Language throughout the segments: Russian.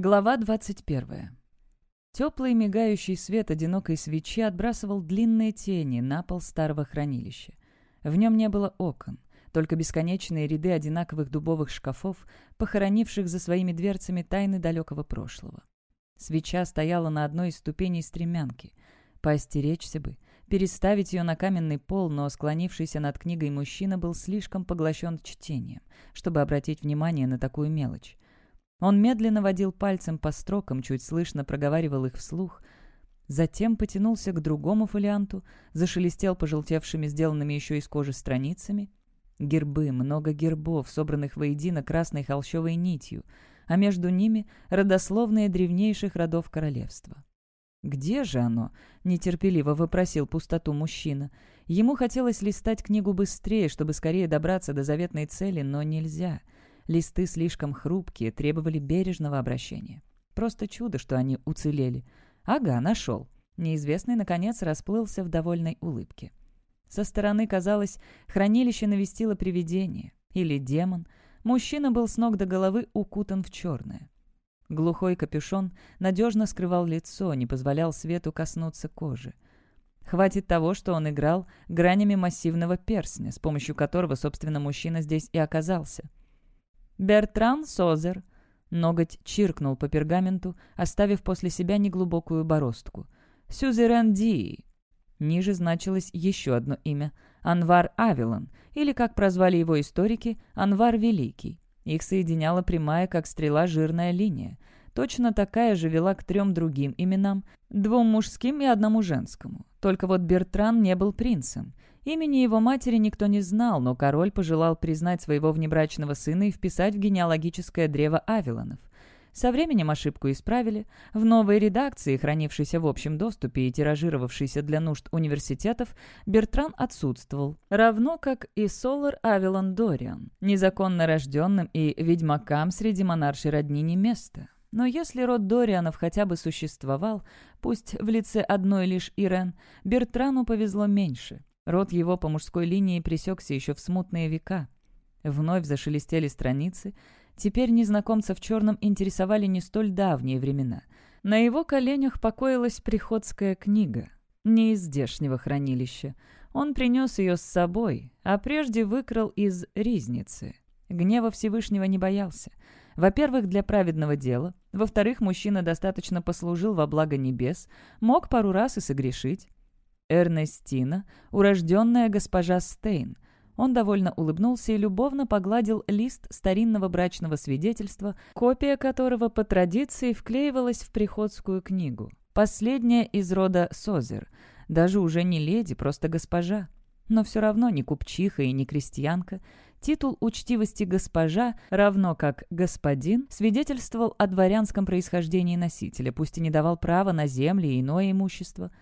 Глава 21. Теплый мигающий свет одинокой свечи отбрасывал длинные тени на пол старого хранилища. В нем не было окон, только бесконечные ряды одинаковых дубовых шкафов, похоронивших за своими дверцами тайны далекого прошлого. Свеча стояла на одной из ступеней стремянки. Поостеречься бы, переставить ее на каменный пол, но склонившийся над книгой мужчина был слишком поглощен чтением, чтобы обратить внимание на такую мелочь. Он медленно водил пальцем по строкам, чуть слышно проговаривал их вслух. Затем потянулся к другому фолианту, зашелестел пожелтевшими, сделанными еще из кожи страницами. Гербы, много гербов, собранных воедино красной холщовой нитью, а между ними родословные древнейших родов королевства. «Где же оно?» — нетерпеливо вопросил пустоту мужчина. Ему хотелось листать книгу быстрее, чтобы скорее добраться до заветной цели, но нельзя — Листы слишком хрупкие, требовали бережного обращения. Просто чудо, что они уцелели. Ага, нашел. Неизвестный, наконец, расплылся в довольной улыбке. Со стороны, казалось, хранилище навестило привидение. Или демон. Мужчина был с ног до головы укутан в черное. Глухой капюшон надежно скрывал лицо, не позволял свету коснуться кожи. Хватит того, что он играл гранями массивного перстня, с помощью которого, собственно, мужчина здесь и оказался. «Бертран Созер». Ноготь чиркнул по пергаменту, оставив после себя неглубокую бороздку. «Сюзерен Ди». Ниже значилось еще одно имя — Анвар Авилон, или, как прозвали его историки, Анвар Великий. Их соединяла прямая, как стрела, жирная линия. Точно такая же вела к трем другим именам, двум мужским и одному женскому. Только вот Бертран не был принцем. Имени его матери никто не знал, но король пожелал признать своего внебрачного сына и вписать в генеалогическое древо Авилонов. Со временем ошибку исправили. В новой редакции, хранившейся в общем доступе и тиражировавшейся для нужд университетов, Бертран отсутствовал, равно как и Солар Авилон Дориан, незаконно рожденным и ведьмакам среди монаршей родни не место. Но если род Дорианов хотя бы существовал, пусть в лице одной лишь Ирен, Бертрану повезло меньше. Род его по мужской линии пресекся еще в смутные века. Вновь зашелестели страницы. Теперь незнакомца в черном интересовали не столь давние времена. На его коленях покоилась приходская книга. Не из здешнего хранилища. Он принес ее с собой, а прежде выкрал из ризницы. Гнева Всевышнего не боялся. Во-первых, для праведного дела. Во-вторых, мужчина достаточно послужил во благо небес, мог пару раз и согрешить. Эрнестина, урожденная госпожа Стейн. Он довольно улыбнулся и любовно погладил лист старинного брачного свидетельства, копия которого по традиции вклеивалась в приходскую книгу. Последняя из рода Созер. Даже уже не леди, просто госпожа. Но все равно не купчиха и не крестьянка. Титул учтивости «госпожа», равно как «господин», свидетельствовал о дворянском происхождении носителя, пусть и не давал права на земли и иное имущество –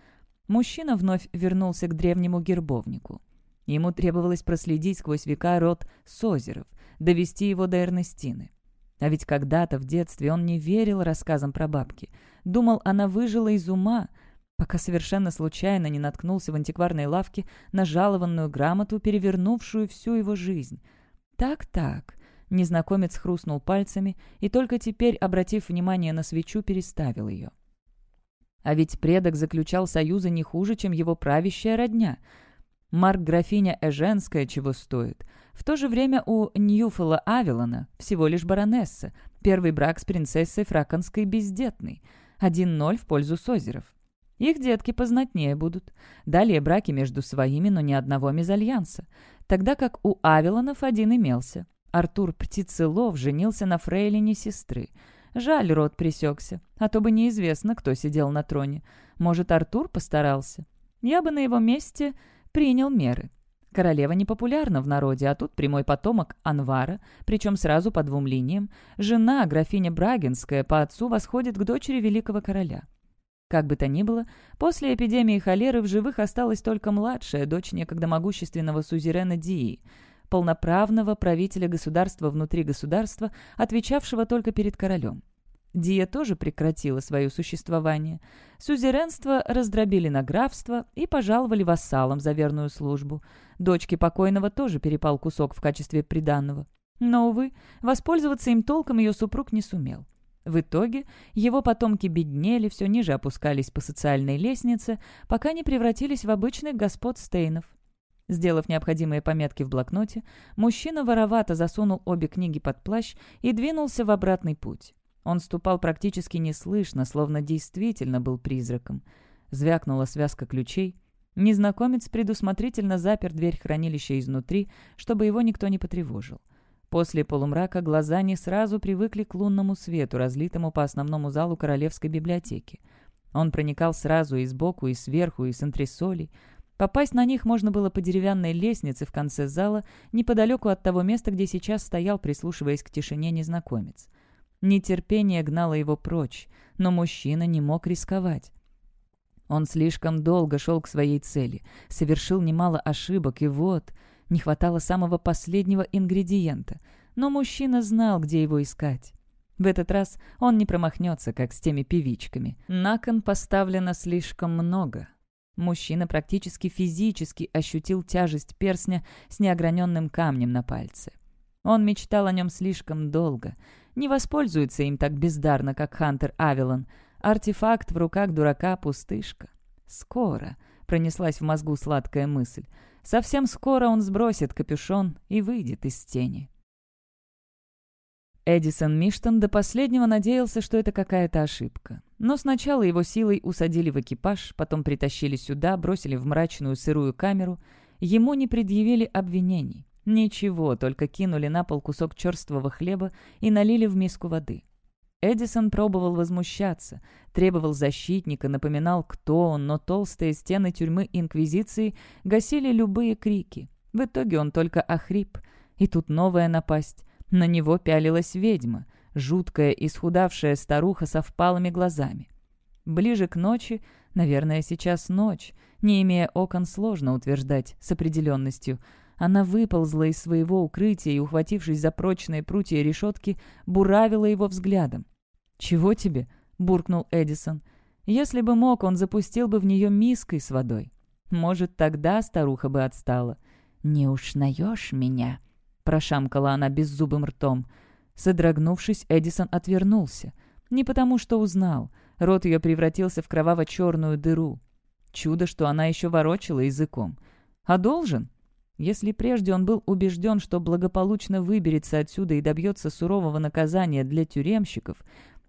Мужчина вновь вернулся к древнему гербовнику. Ему требовалось проследить сквозь века род Созеров, довести его до Эрнестины. А ведь когда-то в детстве он не верил рассказам про бабки. Думал, она выжила из ума, пока совершенно случайно не наткнулся в антикварной лавке на жалованную грамоту, перевернувшую всю его жизнь. «Так-так», — незнакомец хрустнул пальцами и только теперь, обратив внимание на свечу, переставил ее. А ведь предок заключал союзы не хуже, чем его правящая родня. Марк-графиня Эженская чего стоит. В то же время у Ньюфела Авилона всего лишь баронесса, первый брак с принцессой Фраконской бездетной. 1-0 в пользу Созеров. Их детки познатнее будут. Далее браки между своими, но ни одного мезальянса. Тогда как у Авилонов один имелся. Артур Птицелов женился на фрейлине сестры. Жаль, рот пресекся, а то бы неизвестно, кто сидел на троне. Может, Артур постарался? Я бы на его месте принял меры. Королева не популярна в народе, а тут прямой потомок Анвара, причем сразу по двум линиям. Жена, графиня Брагинская, по отцу восходит к дочери великого короля. Как бы то ни было, после эпидемии холеры в живых осталась только младшая дочь некогда могущественного сузерена Дии – полноправного правителя государства внутри государства, отвечавшего только перед королем. Дия тоже прекратила свое существование. Сюзеренство раздробили на графство и пожаловали вассалам за верную службу. Дочке покойного тоже перепал кусок в качестве приданного. Но, увы, воспользоваться им толком ее супруг не сумел. В итоге его потомки беднели, все ниже опускались по социальной лестнице, пока не превратились в обычных господ Стейнов. Сделав необходимые пометки в блокноте, мужчина воровато засунул обе книги под плащ и двинулся в обратный путь. Он ступал практически неслышно, словно действительно был призраком. Звякнула связка ключей. Незнакомец предусмотрительно запер дверь хранилища изнутри, чтобы его никто не потревожил. После полумрака глаза не сразу привыкли к лунному свету, разлитому по основному залу Королевской библиотеки. Он проникал сразу и сбоку, и сверху, и с антресолей. Попасть на них можно было по деревянной лестнице в конце зала, неподалеку от того места, где сейчас стоял, прислушиваясь к тишине незнакомец. Нетерпение гнало его прочь, но мужчина не мог рисковать. Он слишком долго шел к своей цели, совершил немало ошибок, и вот не хватало самого последнего ингредиента. Но мужчина знал, где его искать. В этот раз он не промахнется, как с теми певичками. На кон поставлено слишком много. Мужчина практически физически ощутил тяжесть персня с неограненным камнем на пальце. Он мечтал о нем слишком долго. Не воспользуется им так бездарно, как Хантер Авилон. Артефакт в руках дурака пустышка. Скоро пронеслась в мозгу сладкая мысль. Совсем скоро он сбросит капюшон и выйдет из тени. Эдисон Миштон до последнего надеялся, что это какая-то ошибка. Но сначала его силой усадили в экипаж, потом притащили сюда, бросили в мрачную сырую камеру. Ему не предъявили обвинений. Ничего, только кинули на пол кусок черствого хлеба и налили в миску воды. Эдисон пробовал возмущаться, требовал защитника, напоминал, кто он, но толстые стены тюрьмы Инквизиции гасили любые крики. В итоге он только охрип. И тут новая напасть. На него пялилась ведьма, жуткая исхудавшая старуха со впалыми глазами. Ближе к ночи, наверное, сейчас ночь, не имея окон, сложно утверждать с определенностью – она выползла из своего укрытия и, ухватившись за прочные прутья решетки, буравила его взглядом. «Чего тебе?» — буркнул Эдисон. «Если бы мог, он запустил бы в нее миской с водой. Может, тогда старуха бы отстала». «Не ушнаешь меня?» — прошамкала она беззубым ртом. Содрогнувшись, Эдисон отвернулся. Не потому, что узнал. Рот ее превратился в кроваво-черную дыру. Чудо, что она еще ворочала языком. «А должен?» Если прежде он был убежден, что благополучно выберется отсюда и добьется сурового наказания для тюремщиков,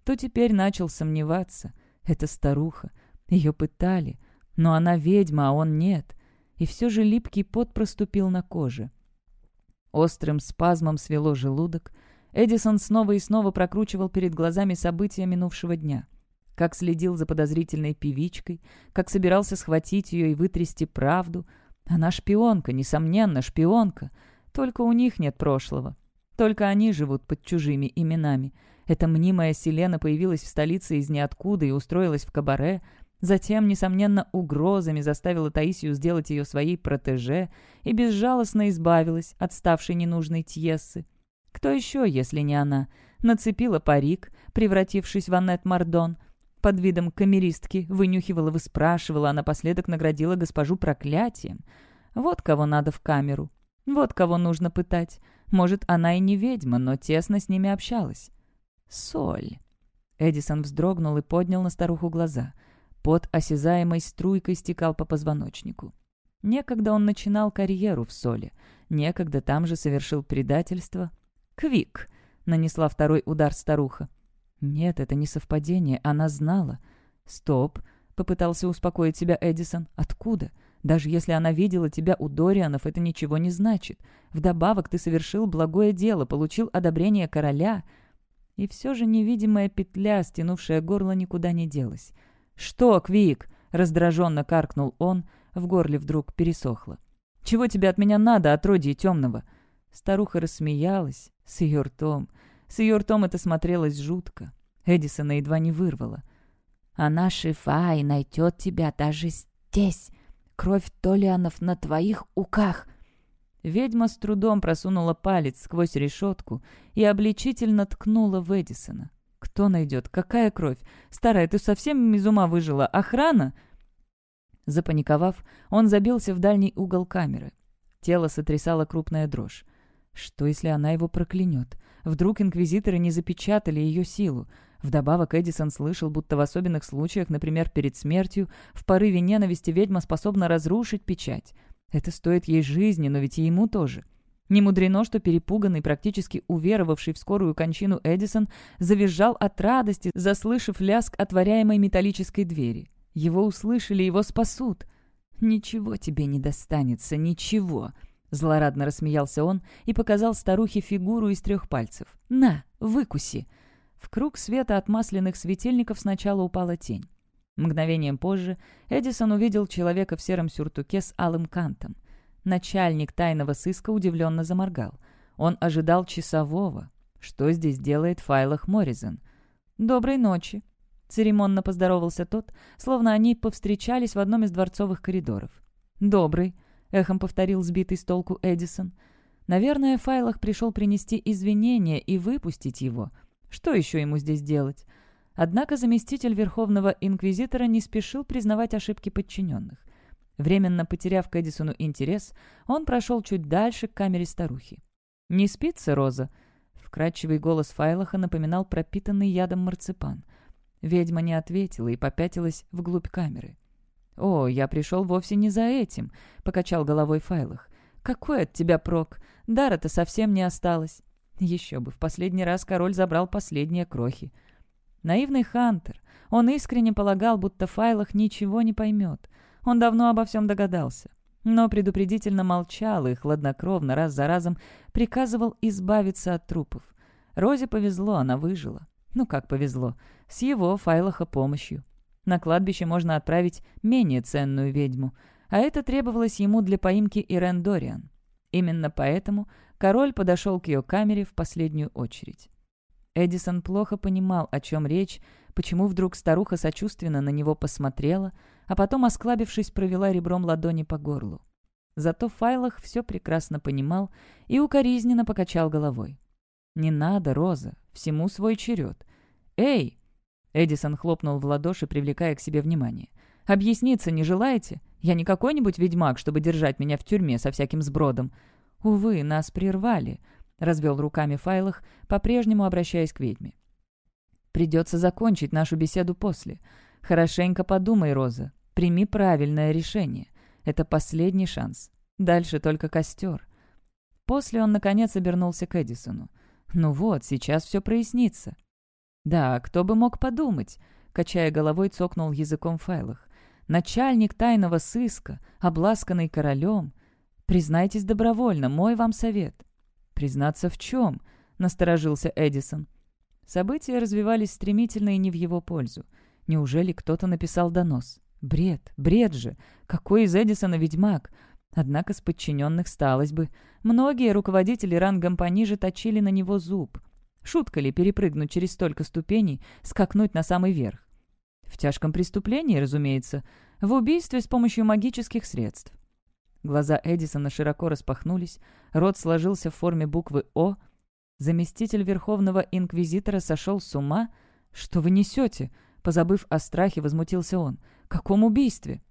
то теперь начал сомневаться. Это старуха. Ее пытали. Но она ведьма, а он нет. И все же липкий пот проступил на коже. Острым спазмом свело желудок. Эдисон снова и снова прокручивал перед глазами события минувшего дня. Как следил за подозрительной певичкой, как собирался схватить ее и вытрясти правду — она шпионка, несомненно, шпионка. Только у них нет прошлого. Только они живут под чужими именами. Эта мнимая Селена появилась в столице из ниоткуда и устроилась в кабаре. Затем, несомненно, угрозами заставила Таисию сделать ее своей протеже и безжалостно избавилась от ставшей ненужной Тьессы. Кто еще, если не она? Нацепила парик, превратившись в Аннет Мардон, под видом камеристки вынюхивала, выспрашивала, а напоследок наградила госпожу проклятием. Вот кого надо в камеру. Вот кого нужно пытать. Может, она и не ведьма, но тесно с ними общалась. Соль. Эдисон вздрогнул и поднял на старуху глаза. Под осязаемой струйкой стекал по позвоночнику. Некогда он начинал карьеру в соли. Некогда там же совершил предательство. «Квик!» — нанесла второй удар старуха. Нет, это не совпадение, она знала. «Стоп», — попытался успокоить себя Эдисон. «Откуда? Даже если она видела тебя у Дорианов, это ничего не значит. Вдобавок ты совершил благое дело, получил одобрение короля». И все же невидимая петля, стянувшая горло, никуда не делась. «Что, Квик?» — раздраженно каркнул он, в горле вдруг пересохло. «Чего тебе от меня надо, отродье темного?» Старуха рассмеялась с ее ртом. С ее ртом это смотрелось жутко. Эдисона едва не вырвало. «Она шифа и найдет тебя даже здесь. Кровь Толианов на твоих уках». Ведьма с трудом просунула палец сквозь решетку и обличительно ткнула в Эдисона. «Кто найдет? Какая кровь? Старая, ты совсем из ума выжила? Охрана?» Запаниковав, он забился в дальний угол камеры. Тело сотрясало крупная дрожь. Что, если она его проклянет? Вдруг инквизиторы не запечатали ее силу? Вдобавок Эдисон слышал, будто в особенных случаях, например, перед смертью, в порыве ненависти ведьма способна разрушить печать. Это стоит ей жизни, но ведь и ему тоже. Не мудрено, что перепуганный, практически уверовавший в скорую кончину Эдисон завизжал от радости, заслышав лязг отворяемой металлической двери. Его услышали, его спасут. «Ничего тебе не достанется, ничего!» Злорадно рассмеялся он и показал старухе фигуру из трех пальцев. «На, выкуси!» В круг света от масляных светильников сначала упала тень. Мгновением позже Эдисон увидел человека в сером сюртуке с алым кантом. Начальник тайного сыска удивленно заморгал. Он ожидал часового. Что здесь делает в файлах Морризон? «Доброй ночи», — церемонно поздоровался тот, словно они повстречались в одном из дворцовых коридоров. «Добрый», — эхом повторил сбитый с толку Эдисон. «Наверное, файлах пришел принести извинения и выпустить его. Что еще ему здесь делать?» Однако заместитель Верховного Инквизитора не спешил признавать ошибки подчиненных. Временно потеряв к Эдисону интерес, он прошел чуть дальше к камере старухи. «Не спится, Роза?» Вкрадчивый голос Файлаха напоминал пропитанный ядом марципан. Ведьма не ответила и попятилась вглубь камеры. «О, я пришел вовсе не за этим», — покачал головой Файлах. «Какой от тебя прок? Дара-то совсем не осталось». Еще бы, в последний раз король забрал последние крохи. Наивный Хантер. Он искренне полагал, будто Файлах ничего не поймет. Он давно обо всем догадался. Но предупредительно молчал и хладнокровно раз за разом приказывал избавиться от трупов. Розе повезло, она выжила. Ну как повезло? С его Файлаха помощью. На кладбище можно отправить менее ценную ведьму, а это требовалось ему для поимки Ирен Дориан. Именно поэтому король подошел к ее камере в последнюю очередь. Эдисон плохо понимал, о чем речь, почему вдруг старуха сочувственно на него посмотрела, а потом, осклабившись, провела ребром ладони по горлу. Зато в файлах все прекрасно понимал и укоризненно покачал головой. «Не надо, Роза, всему свой черед. Эй!» Эдисон хлопнул в ладоши, привлекая к себе внимание. «Объясниться не желаете? Я не какой-нибудь ведьмак, чтобы держать меня в тюрьме со всяким сбродом. Увы, нас прервали. — развел руками Файлах, по-прежнему обращаясь к ведьме. «Придется закончить нашу беседу после. Хорошенько подумай, Роза. Прими правильное решение. Это последний шанс. Дальше только костер». После он, наконец, обернулся к Эдисону. «Ну вот, сейчас все прояснится». «Да, кто бы мог подумать?» — качая головой, цокнул языком Файлах. «Начальник тайного сыска, обласканный королем. Признайтесь добровольно, мой вам совет. «Признаться в чем?» — насторожился Эдисон. События развивались стремительно и не в его пользу. Неужели кто-то написал донос? Бред, бред же! Какой из Эдисона ведьмак? Однако с подчиненных сталось бы. Многие руководители рангом пониже точили на него зуб. Шутка ли перепрыгнуть через столько ступеней, скакнуть на самый верх? В тяжком преступлении, разумеется. В убийстве с помощью магических средств. Глаза Эдисона широко распахнулись, рот сложился в форме буквы «О». Заместитель Верховного Инквизитора сошел с ума. «Что вы несете?» Позабыв о страхе, возмутился он. «Каком убийстве?»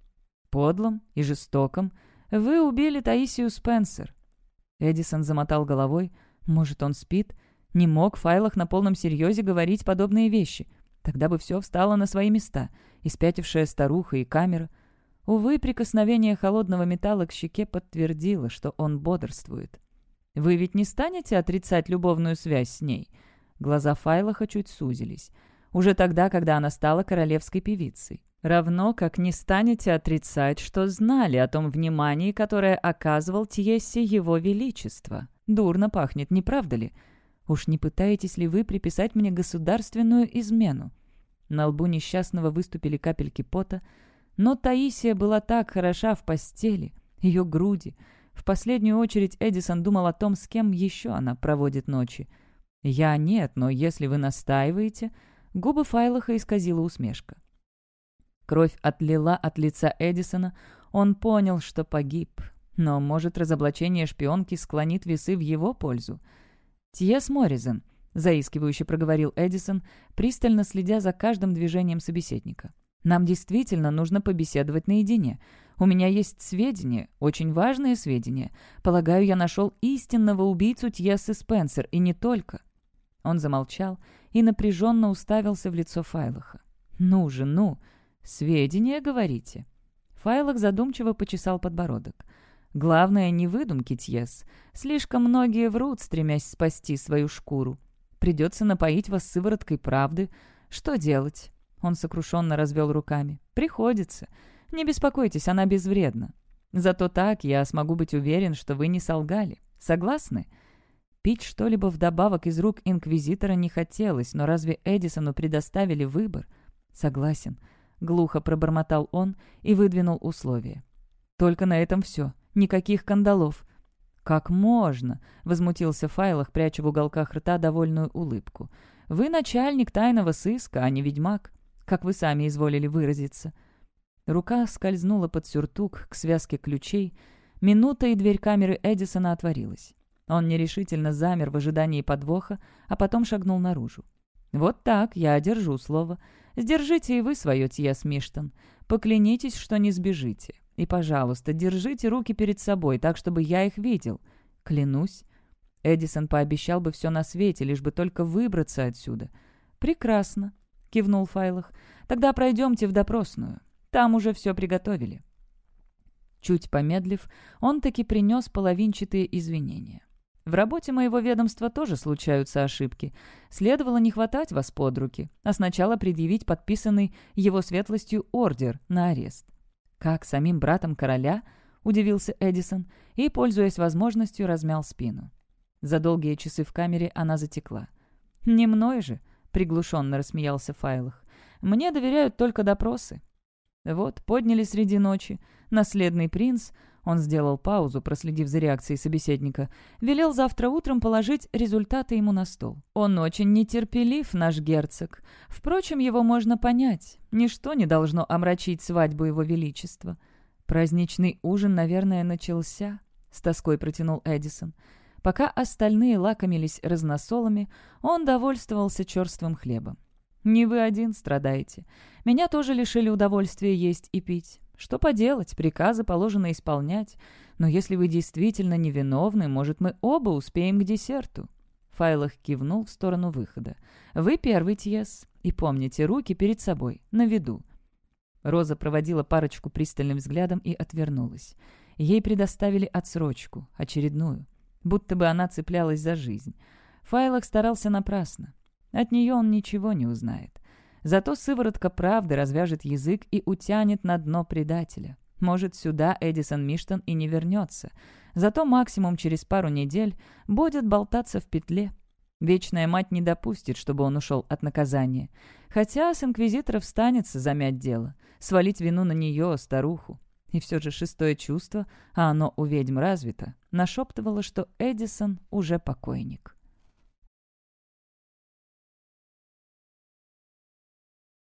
«Подлом и жестоком. Вы убили Таисию Спенсер». Эдисон замотал головой. «Может, он спит?» Не мог в файлах на полном серьезе говорить подобные вещи. Тогда бы все встало на свои места. Испятившая старуха и камера. Увы, прикосновение холодного металла к щеке подтвердило, что он бодрствует. «Вы ведь не станете отрицать любовную связь с ней?» Глаза Файлаха чуть сузились. Уже тогда, когда она стала королевской певицей. Равно как не станете отрицать, что знали о том внимании, которое оказывал Тьессе его величество. Дурно пахнет, не правда ли? Уж не пытаетесь ли вы приписать мне государственную измену?» На лбу несчастного выступили капельки пота, но Таисия была так хороша в постели, ее груди. В последнюю очередь Эдисон думал о том, с кем еще она проводит ночи. «Я нет, но если вы настаиваете...» Губы Файлаха исказила усмешка. Кровь отлила от лица Эдисона. Он понял, что погиб. Но, может, разоблачение шпионки склонит весы в его пользу. «Тьес Морризон», — заискивающе проговорил Эдисон, пристально следя за каждым движением собеседника. Нам действительно нужно побеседовать наедине. У меня есть сведения, очень важные сведения. Полагаю, я нашел истинного убийцу Тьесы Спенсер, и не только». Он замолчал и напряженно уставился в лицо Файлаха. «Ну же, ну! Сведения, говорите?» Файлах задумчиво почесал подбородок. «Главное, не выдумки, Тьес. Слишком многие врут, стремясь спасти свою шкуру. Придется напоить вас сывороткой правды. Что делать?» Он сокрушенно развел руками. «Приходится. Не беспокойтесь, она безвредна. Зато так я смогу быть уверен, что вы не солгали. Согласны?» Пить что-либо вдобавок из рук инквизитора не хотелось, но разве Эдисону предоставили выбор? «Согласен», — глухо пробормотал он и выдвинул условия. «Только на этом все. Никаких кандалов». «Как можно?» — возмутился Файлах, пряча в уголках рта довольную улыбку. «Вы начальник тайного сыска, а не ведьмак, как вы сами изволили выразиться». Рука скользнула под сюртук к связке ключей. Минута, и дверь камеры Эдисона отворилась. Он нерешительно замер в ожидании подвоха, а потом шагнул наружу. «Вот так, я держу слово. Сдержите и вы свое, Тьес Миштон. Поклянитесь, что не сбежите. И, пожалуйста, держите руки перед собой, так, чтобы я их видел. Клянусь». Эдисон пообещал бы все на свете, лишь бы только выбраться отсюда. «Прекрасно», — кивнул Файлах. «Тогда пройдемте в допросную. Там уже все приготовили». Чуть помедлив, он таки принес половинчатые извинения. В работе моего ведомства тоже случаются ошибки. Следовало не хватать вас под руки, а сначала предъявить подписанный его светлостью ордер на арест. «Как самим братом короля?» — удивился Эдисон и, пользуясь возможностью, размял спину. За долгие часы в камере она затекла. «Не мной же», — приглушенно рассмеялся Файлах. «Мне доверяют только допросы». Вот, подняли среди ночи. Наследный принц он сделал паузу, проследив за реакцией собеседника. Велел завтра утром положить результаты ему на стол. Он очень нетерпелив, наш герцог. Впрочем, его можно понять. Ничто не должно омрачить свадьбу его величества. Праздничный ужин, наверное, начался, — с тоской протянул Эдисон. Пока остальные лакомились разносолами, он довольствовался черствым хлебом. «Не вы один страдаете. Меня тоже лишили удовольствия есть и пить. Что поделать, приказы положено исполнять. Но если вы действительно невиновны, может, мы оба успеем к десерту». Файлах кивнул в сторону выхода. «Вы первый, Тьес. И помните, руки перед собой, на виду». Роза проводила парочку пристальным взглядом и отвернулась. Ей предоставили отсрочку, очередную. Будто бы она цеплялась за жизнь. Файлах старался напрасно. От нее он ничего не узнает. Зато сыворотка правды развяжет язык и утянет на дно предателя. Может, сюда Эдисон Миштон и не вернется. Зато максимум через пару недель будет болтаться в петле. Вечная мать не допустит, чтобы он ушел от наказания. Хотя с инквизиторов станется замять дело, свалить вину на нее, старуху. И все же шестое чувство, а оно у ведьм развито, нашептывало, что Эдисон уже покойник.